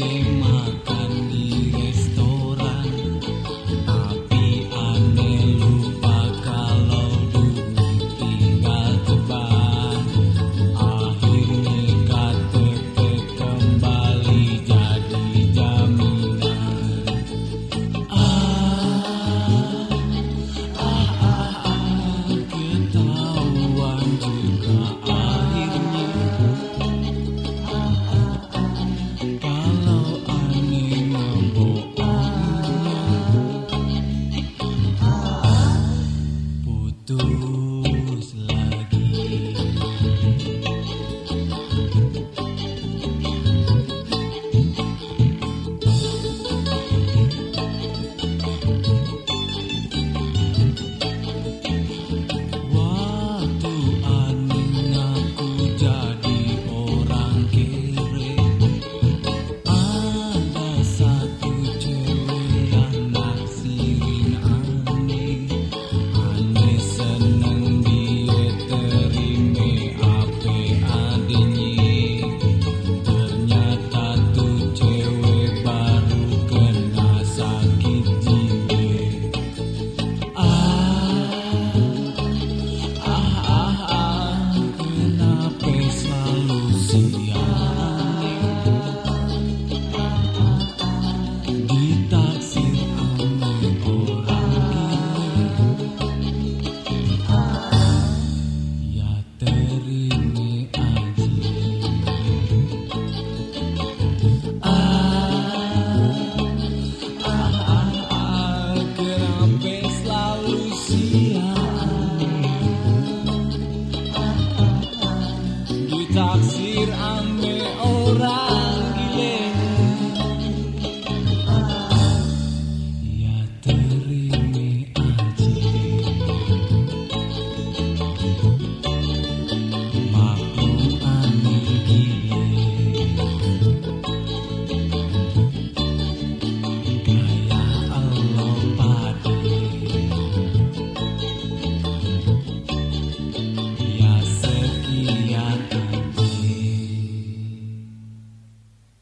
me. taksir anne